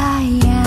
sayang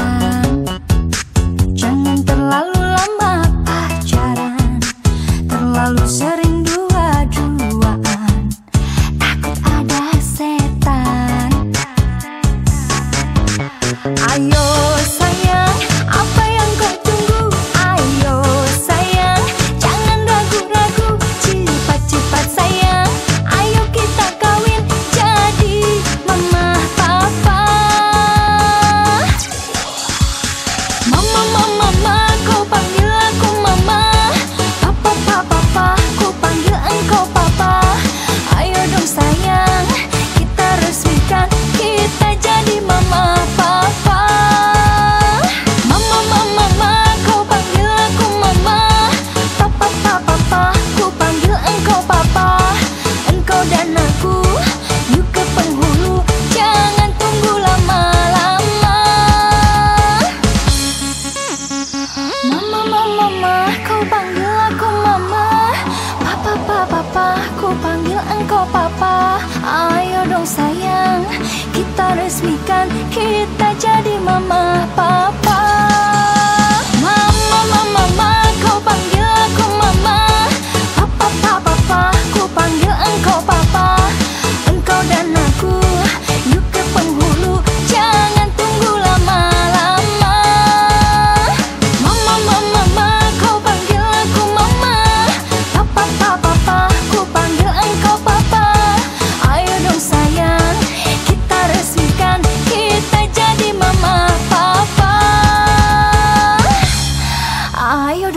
Kau papa. Ayo dong sayang. Kita resmikan kita jadi mama papa.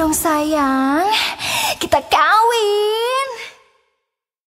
dong sayang. Kita kau